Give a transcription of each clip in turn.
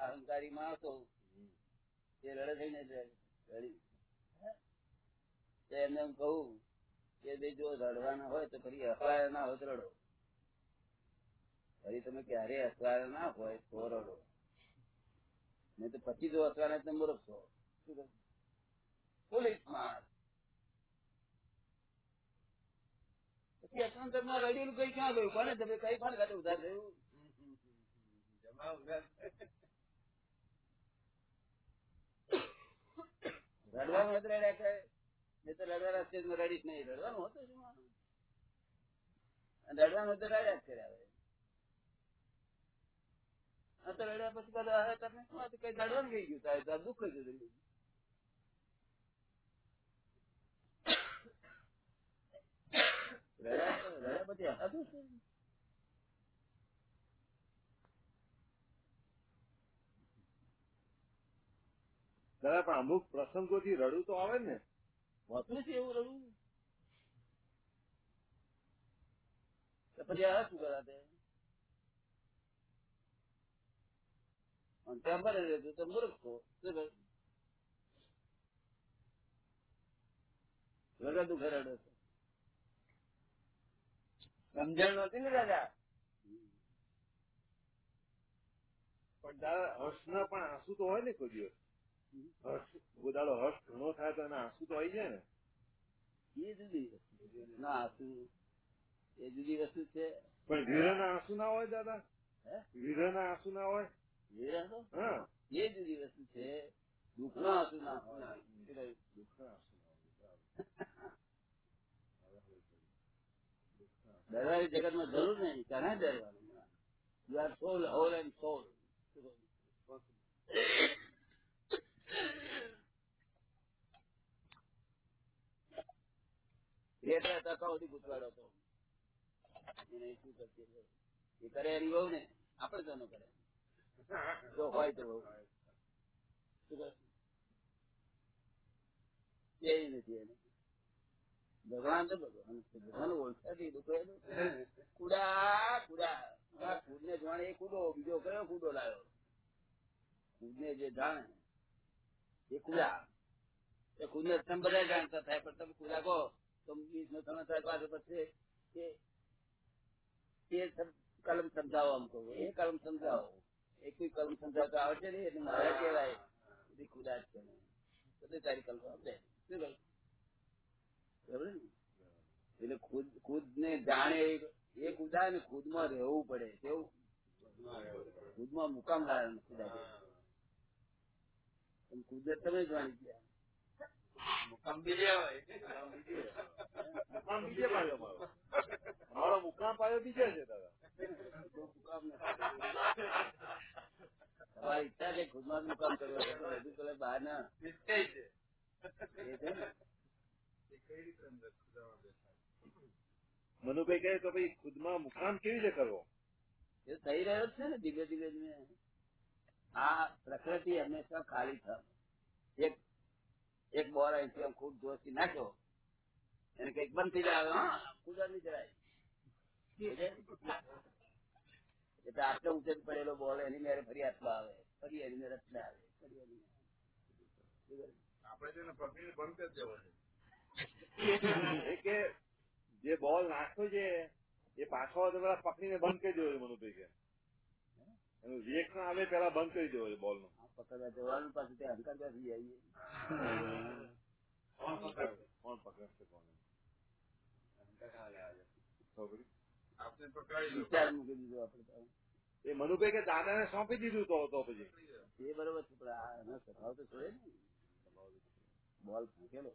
અહંકારી માણસો એ રડે થઈને જ એમને કહું કે ભાઈ જો રડવાના હોય તો ફરી અસવાયા ના હોય તો રડો. ફરી તમે ક્યારે અસવાયા ના હોય તો રડો. નહીં તો પછી જો અસવાના તમે મૂર્ખ છો શું? પોલીસ માણસ. તમે રડવાનું રડ્યા કરે નહીં તો રડવાના સ્ટેજમાં રડીશ નહીં. રડવાનું રડવાનું તો રડ્યા કર્યા હવે તો રડ્યા પછી બધા શું કઈ રડવાનું થઈ ગયું? તારે દુઃખ હતું. રડ્યા તો- રડ્યા પછી હસાતું છે દાદા પણ અમુક પ્રસંગોથી રડવું તો આવે ને હોતું છે એવું રડવું તો પછી આ શું કરાતે અને ત્યાં ભરે રહેતું તો મૂર્ખ છો શું કહે? રડે દુખે રડે છે. સમજણ નથી ને દાદા? પણ દાદા હર્ષના પણ આંસુ તો હોય ને કોઈ દિવસ. હર્ષ ગોદાડો હર્ષ ઘણો થાય તો એના આંસુ તો આવી જાય ને. એ જુદી છે. ના આંસુ એ જુદી વસ્તુ છે. પણ વીરના આંસુ ના હોય દાદા? હે? વીરના આંસુ ના હોય? એ રહો. હા. એ જુદી વસ્તુ છે. દુઃખ નો આંસુ ના હોય. દુઃખ ના આંસુ ના હોય. ડરવાની જગતમાં જરૂર નહીં ક્યાં ડરવાનું you are soul whole and soul એટલા કરે એની બહુ ને? આપણે તો ન કરે. જો હોય તો બહુ? એ નથી ભગવાન તો ભગવાન. ભગવાન ઓળખાતી દુઃખે કુડા કુડા. આ કુડને જાણે એ કુડો, બીજો કયો કુડો લાવ્યો? કુડને જે જાણે, એ કુડા. એ કુદને તમે બધા જાણતા થાય, પણ તમે કુડા કહો, તો નો તમે થાય પાસે પછી એ કલમ સમજાવો આમ કહું. એ કલમ સમજાવો. એ કોઈ કલમ સમજાવતો આવડશે ને એટલે મારે કહેવાય બધી કુડા જ છે. ને. બધું તારી કલમ આપે શું કહ્યું ને? એટલે ખુદ ખુદ ને જાણે એ કુદા ને ખુદમાં રહેવું પડે કેવું ખુદમાં મુકામ લાવે તમે કુદરત તમે જાણી ગયા. મુકામ બીજે મુકામ બીજે પાડ્યો મારો. મુકામ પાડ્યો બીજે છે દાદા. મુકામ નથી. તમારી ઈચ્છા છે ખુદ મુકામ કરવો છે તો હજુ પેલા બહાર ના? મનુભાઈ કહે તો ભાઈ ખુદમાં મુકામ કેવી રીતે કરવો? એ થઈ રહ્યો છે ને ધીમે ધીમે ધીમે આ પ્રકૃતિ હંમેશા ખાલી થાય એક એક બોર અહીંથી આમ ખૂબ જોશથી નાખ્યો. એને કંઈક બંધ થઈ જાય. હા કુદર નહીં જરાય એટલે આટલો ઊંચે પડેલો બોલ એની મેરે ફરી હાથમાં આવે ફરી એની મેરે રચના આવે ફરી એની આપણે તેને પકડીને બંધ કરી દેવો છે. એ કે જે બોલ નાખ્યો છે એ પાછો આવે પેલા પકડીને બંધ કરી દેવો મનુભાઈ કે એનું રિએક્શન આવે પેલા બંધ કરી દેવો બોલનું. પકડવા જવાનું પાછું તે હલકા ત્યાંથી આવીએ કોણ પકડશે? કોણ પકડશે કોણ આપણે દીધો એ મનુભાઈ કે દાદાને સોંપી દીધું તો તો પછી. એ બરોબર છે પણ આ એનો સ્વભાવ તો છોડે ને. બોલ ફૂંકેલો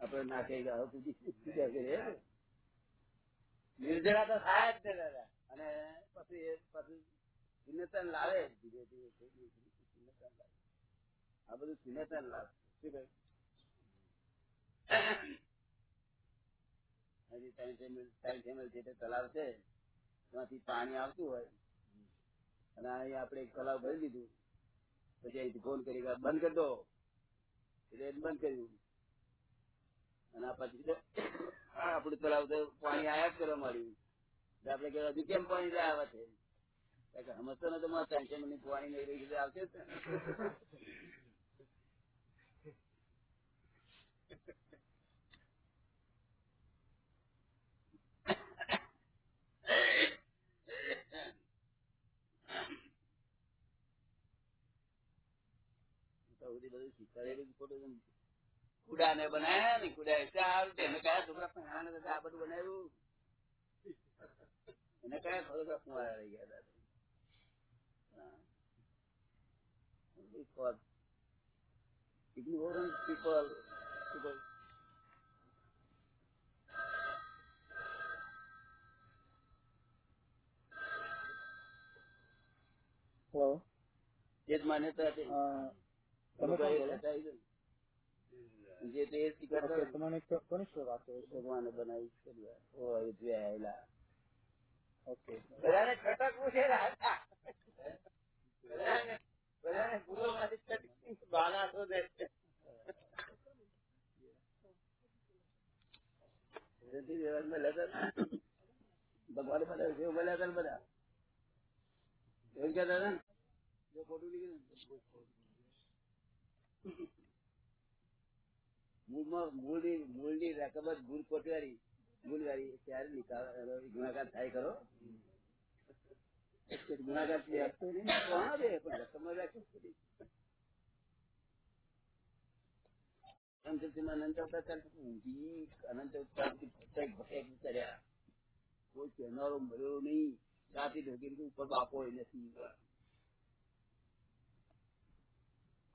આપડે નાખે કરીએ નિર્જરા તો થાય જ ને દાદા. અને પછી એ પછી ચિંતન લાવે. ધીરે ધીરે ચિંતન લાવે. આ બધું ચિંતન લાવે. શું કહ્યું હજી ત્રણ ચેમ્બર જે તલાવ છે ત્યાંથી પાણી આવતું હોય. અને અહીં આપણે એક તલાવ ભરી દીધું. પછી ફોન કરી બંધ કરી દો. એટલે બંધ કર્યું. અને પછી આપડે તલાવ તો પાણી આયા જ કરવા માંડ્યું. આપડે કે હજુ કેમ પાણી આવે છે? સમજતો નતો મારે ટેન્શન પાણી નહીં રહી આવશે જ ને. તો બધી બધું શીખવાડેલું જ ખોટું છે. કુડા ને બનાયા ને કુડા સારું છે એને કયા છોકરા પહેરાને તો આ બધું બનાવ્યું એને કયા છોકરા કુંવારા રહી ગયા હતા હા. Because ignorant people, people hello એ જ માન્યતા હતી તમે કોણ બોલો? જે તે શીખવાડતા ઓકે કોની સાથે વાત કરો ભગવાને બનાવી છે બધું. ઓય ઓકે. બધાને છટકવું છે રાજા. બધાને- બધાને ભૂલોમાંથી છટકી બહાના શોધે છે. તેથી વ્યવહારમાં લગન ભગવાને બધા જેવું બોલ્યા હતા બધા. એવું કહેતા હતા ને? જો ખોટું નીકળ્યું ને. મૂળમાં મૂળની મૂળની રકમ જ ભૂલ કોટવારી ભૂલવારી ત્યારે નિકાલ ગુણાકાર થાય ખરો ગુણાકાર બેસતો નહીં કોણ બે પણ રકમ જ રાખી ખરી. અનંતથી અનંત અવતાર ચાલતું ઊંઘી અનંત અવતારથી ભટક ભટક કર્યા કોઈ કહેનારો મળ્યો નહીં રાતી ઢોકીને ઉપર બાપો ય નથી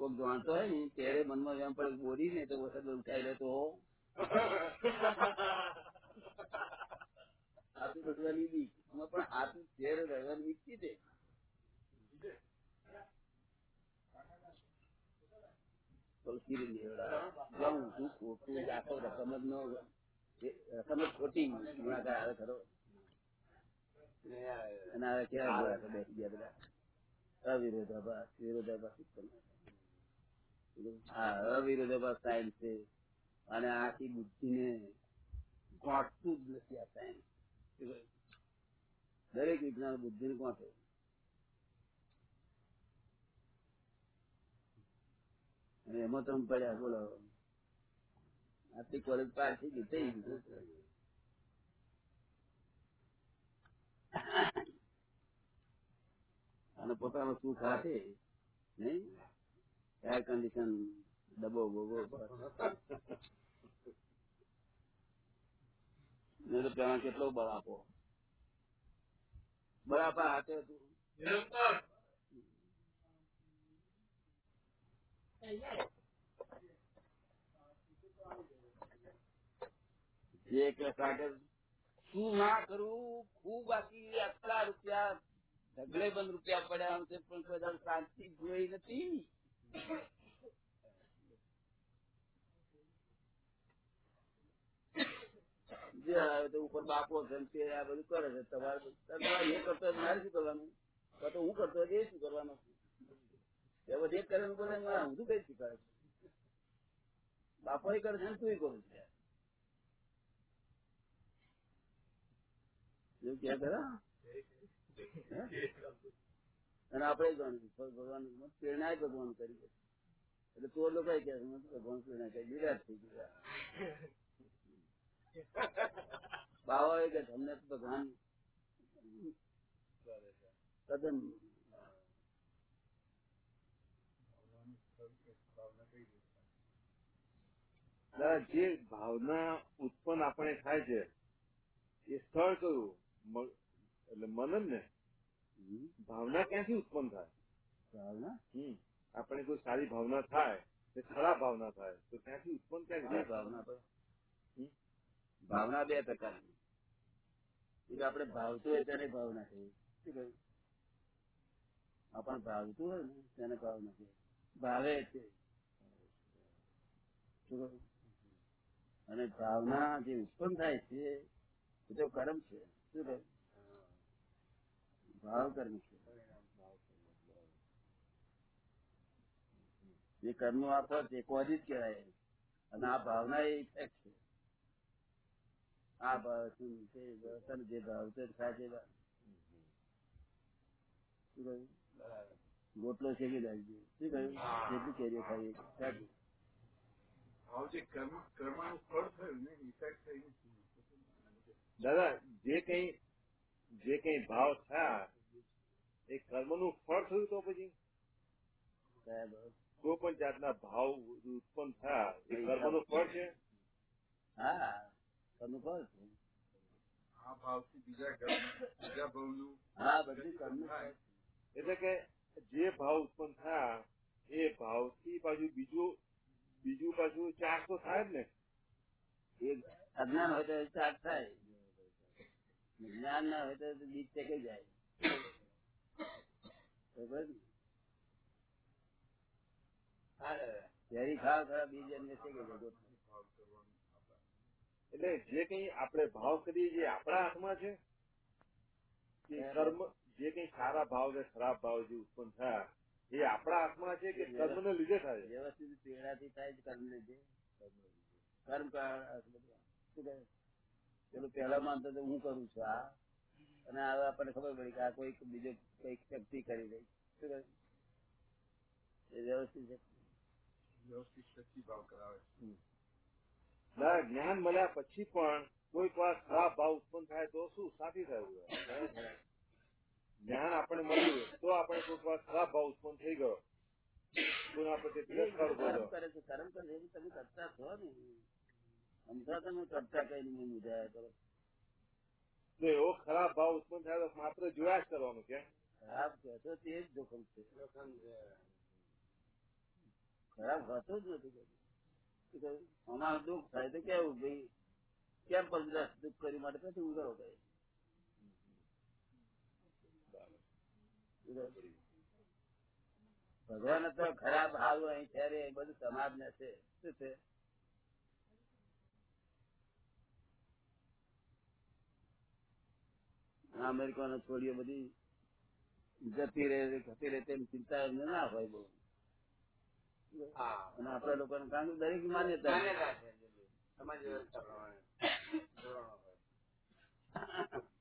કોક જાણતો હોય ને ત્યારે મનમાં એમ પડે બોલી ને તો વખત ઉઠાઈ લે તો આતું રડવાની બીક. પણ આતું ચહેરે રહેવાની બીક કીધે. રકમ જ ખોટી. ગુણાકાર આવે ખરો? અને હવે કેવા ગુણાકાર બેસી ગયા બધા. અવિરોધાભાસ વિરોધાભાસ ઉત્પન્ન હા, અવિરોધાભાસ આખી બુદ્ધિને ગોઠતું દરેક વિજ્ઞાન બુદ્ધિને ગોઠે. અને એમાં તમે પડ્યા બોલો. આટલી કોલેજ પાર થઈ ગઈ, થઈ ગયું અને પોતાનું સુખ હાથે, નહીં? એર કન્ડિશન ડબો બોબો નહીં તો પેલા કેટલો બળ આપો. બળ આપા હાથે હતું જે શું ના કરવું ખૂબ બાકી આટલા રૂપિયા ઢગલે બંધ રૂપિયા પડ્યા છે પણ કોઈ શાંતિ જોઈ નથી. જે આવે તો ઉપર બાપો તે આ બધું કરે છે. તમારે તમારે એ કરતો મારે શું કરવાનું? તો હું કરતો એ શું કરવાનું? એ બધું કરે બોલે હું શું કઈ શીખવાડે છે? બાપો એ કરે છે તું કરું છે. એવું ક્યાં કરે? અને આપણે ભગવાન પ્રેરણા ભગવાન કરી એટલે તો લોકો ભગવાન પ્રેરણા કરી નિરાશ થઈ ગયા. બાવા કે તમને ભગવાન તદ્દન જે ભાવના ઉત્પન્ન આપણે થાય છે, એ સ્થળ કયું? એટલે મનન ને? ભાવના ક્યાંથી ઉત્પન્ન થાય? ભાવના? હમ. આપણે કોઈ સારી ભાવના થાય કે ખરાબ ભાવના થાય તો ત્યાંથી ઉત્પન્ન ક્યાંથી ભાવના ભાવના બે પ્રકારની. એટલે આપણે ભાવતું હોય તેને ભાવના છે શું કહ્યું? આપણને ભાવતું હોય ને તેને ભાવના છે ભાવે છે? અને ભાવના જે ઉત્પન્ન થાય છે એ તો કર્મ છે. શું કહ્યું? ભાવ કર્મ છે. જે કર્મ આપો તે છે કોઝ જ કહેવાય. અને આ ભાવના એ ઇફેક્ટ છે. આ ભાવ શું છે? તને જે ભાવ છે કહ્યું? ગોટલો શેકી રાખજે શું કહ્યું? જેટલી કેરીઓ ખાઈ ખાજે. ભાવ જે કર્મ કર્મનું ફળ થયું ને ઇફેક્ટ થઈ દાદા જે કઈ જે કઈ ભાવ થયા એ કર્મનું ફળ થયું તો પછી? કોઈ પણ જાતના ભાવ ઉત્પન્ન થયા એ કર્મનું ફળ છે? હા કર્મનું ફળ છે. આ ભાવથી બીજા કર્મ બીજા ભાવનું હા બધું કર્મ એટલે કે જે ભાવ ઉત્પન્ન થયા એ ભાવથી પાછું બીજું બીજું પાછું ચાર તો થાય જ ને? એ અજ્ઞાન હોય તો ચાટ થાય. જ્ઞાન ના હોય તો બીજ ટેકાઈ જાય. ખાવ ખરા બીજ એમને એટલે જે કઈ આપણે ભાવ કરીએ જે આપણા હાથમાં છે? કે કર્મ જે કઈ સારા ભાવ કે ખરાબ ભાવ જે ઉત્પન્ન થયા એ આપણા હાથમાં છે કે કર્મને લીધે થાય? વ્યવસ્થિત પેડાથી થાય છે કર્મ લીધે કર્મ શું કહે પેલું પેલા માનતો તો હું કરું છું આ. અને હવે આપણને ખબર પડી કે આ કોઈ બીજો કંઈક શક્તિ કરી રહી શું એ વ્યવસ્થિત છે? વ્યવસ્થિત શક્તિ ભાવ કરાવે ના જ્ઞાન મળ્યા પછી પણ કોઈક વાર ખરાબ ભાવ ઉત્પન્ન થાય તો શું? સાથી થયું જ્ઞાન આપણે મળ્યું તો આપણે કોઈક વાર ખરાબ ભાવ ઉત્પન્ન થઈ ગયો. કોઈના પ્રત્યે તિરસ્કાર કર્મ કરે છે કર્મ કરે છે તમે કરતા છો ને. સમજા તમે ચર્ચા કઈ નહીં મુજાયા કરો તો એવો ખરાબ ભાવ ઉત્પન્ન થાય તો માત્ર જોયા જ કરવાનું કે? ખરાબ કહેતો તે જ જોખમ છે. ખરાબ હતો જ નથી? આમાં દુઃખ થાય તો કેવું? ભાઈ કેમ પંદર દુઃખ કરી માટે પછી ઉગાડો કઈ ભગવાન તો ખરાબ હાલ અહીં છે બધું સમાજ ને છે. શું છે? અમેરિકાનો છોડીઓ બધી જતી રહે જતી રહે તેમ ચિંતા એમને ના હોય બહુ. અને આપણા લોકો કારણ દરેક માન્યતા સમાજ વ્યવસ્થા પ્રમાણે.